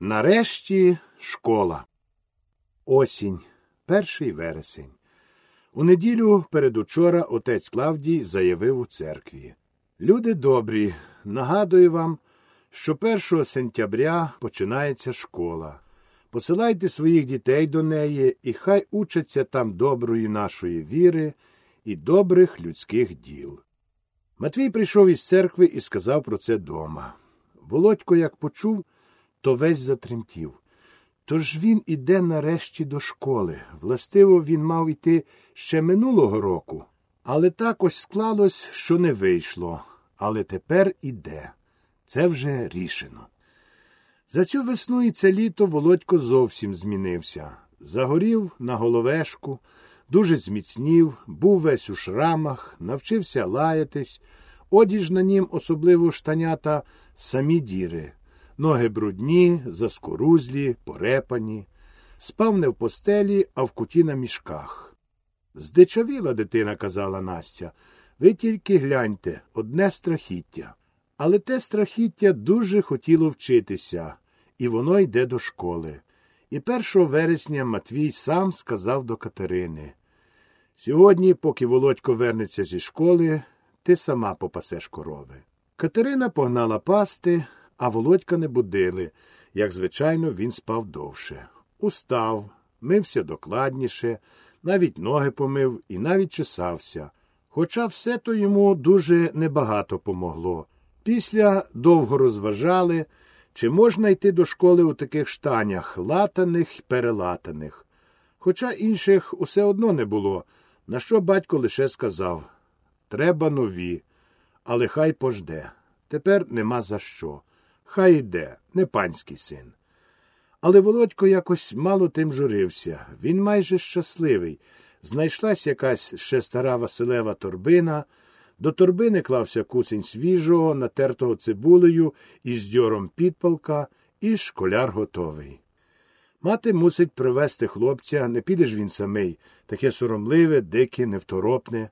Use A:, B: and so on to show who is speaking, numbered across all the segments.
A: Нарешті школа. Осінь, перший вересень. У неділю передучора отець Клавдій заявив у церкві. Люди добрі, нагадую вам, що 1 сентября починається школа. Посилайте своїх дітей до неї, і хай учаться там доброї нашої віри і добрих людських діл. Матвій прийшов із церкви і сказав про це дома. Володько, як почув, то весь затремтів. Тож він іде нарешті до школи. Властиво, він мав іти ще минулого року, але так ось склалось, що не вийшло. Але тепер іде. Це вже рішено. За цю весну і це літо Володько зовсім змінився. Загорів на головешку, дуже зміцнів, був весь у шрамах, навчився лаятись, одіж на нім, особливо штанята, самі діри. Ноги брудні, заскорузлі, порепані, спав не в постелі, а в куті на мішках. Здичавіла дитина, казала Настя. Ви тільки гляньте одне страхіття. Але те страхіття дуже хотіло вчитися, і воно йде до школи. І 1 вересня Матвій сам сказав до Катерини Сьогодні, поки Володько вернеться зі школи, ти сама попасеш корови. Катерина погнала пасти, а Володька не будили. Як звичайно, він спав довше. Устав, мився докладніше, навіть ноги помив і навіть чесався. Хоча все то йому дуже небагато помогло. Після довго розважали, чи можна йти до школи у таких штанях, латаних й перелатаних. Хоча інших усе одно не було, на що батько лише сказав треба нові, але хай пожде. Тепер нема за що. Хай йде, не панський син. Але Володько якось мало тим журився. Він майже щасливий. Знайшлась якась ще стара Василева торбина. До торбини клався кусень свіжого, натертого цибулею із дьором підпалка, і школяр готовий. Мати мусить привезти хлопця, не підеш він самий, таке соромливе, дике, невторопне.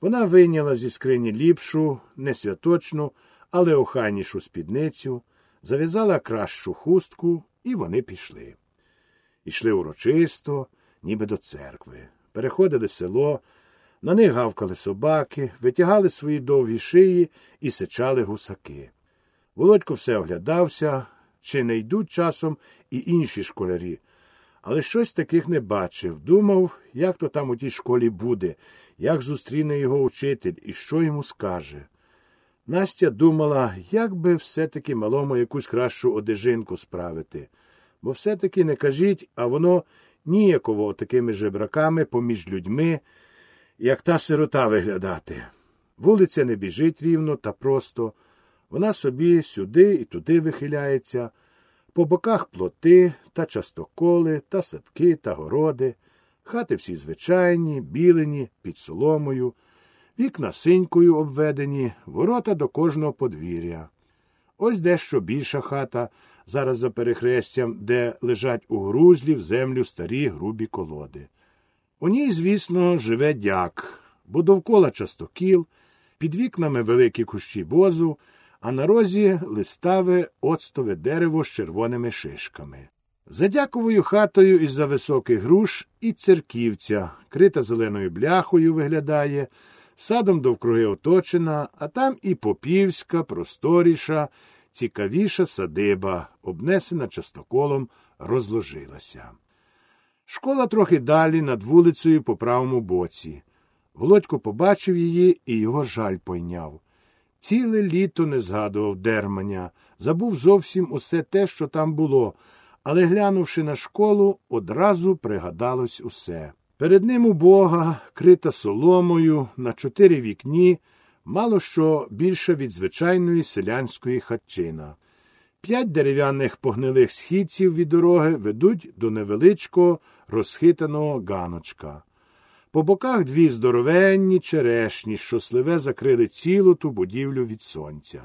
A: Вона вийняла зі скрині ліпшу, не святочну, але охайнішу спідницю, зав'язала кращу хустку, і вони пішли. Ішли урочисто, ніби до церкви. Переходили село, на них гавкали собаки, витягали свої довгі шиї і сичали гусаки. Володько все оглядався, чи не йдуть часом і інші школярі, але щось таких не бачив. Думав, як то там у тій школі буде, як зустріне його учитель і що йому скаже. Настя думала, як би все-таки малому якусь кращу одежинку справити, бо все-таки не кажіть, а воно ніяково такими жебраками поміж людьми, як та сирота виглядати. Вулиця не біжить рівно та просто, вона собі сюди і туди вихиляється, по боках плоти та частоколи, та садки та городи, хати всі звичайні, білені, під соломою вікна синькою обведені, ворота до кожного подвір'я. Ось дещо більша хата, зараз за перехрестям, де лежать у грузлі в землю старі грубі колоди. У ній, звісно, живе дяк, бо довкола частокіл, під вікнами великі кущі бозу, а на розі листаве оцтове дерево з червоними шишками. За дяковою хатою із за високих груш і церківця, крита зеленою бляхою, виглядає, садом довкруги оточена, а там і попівська, просторіша, цікавіша садиба, обнесена частоколом, розложилася. Школа трохи далі над вулицею по правому боці. Володько побачив її і його жаль пойняв. Ціле літо не згадував дерманя, забув зовсім усе те, що там було, але, глянувши на школу, одразу пригадалось усе. Перед ним убога, крита соломою, на чотири вікні, мало що більше від звичайної селянської хатчина. П'ять дерев'яних погнилих східців від дороги ведуть до невеличкого розхитаного ганочка. По боках дві здоровенні черешні, що сливе закрили цілу ту будівлю від сонця.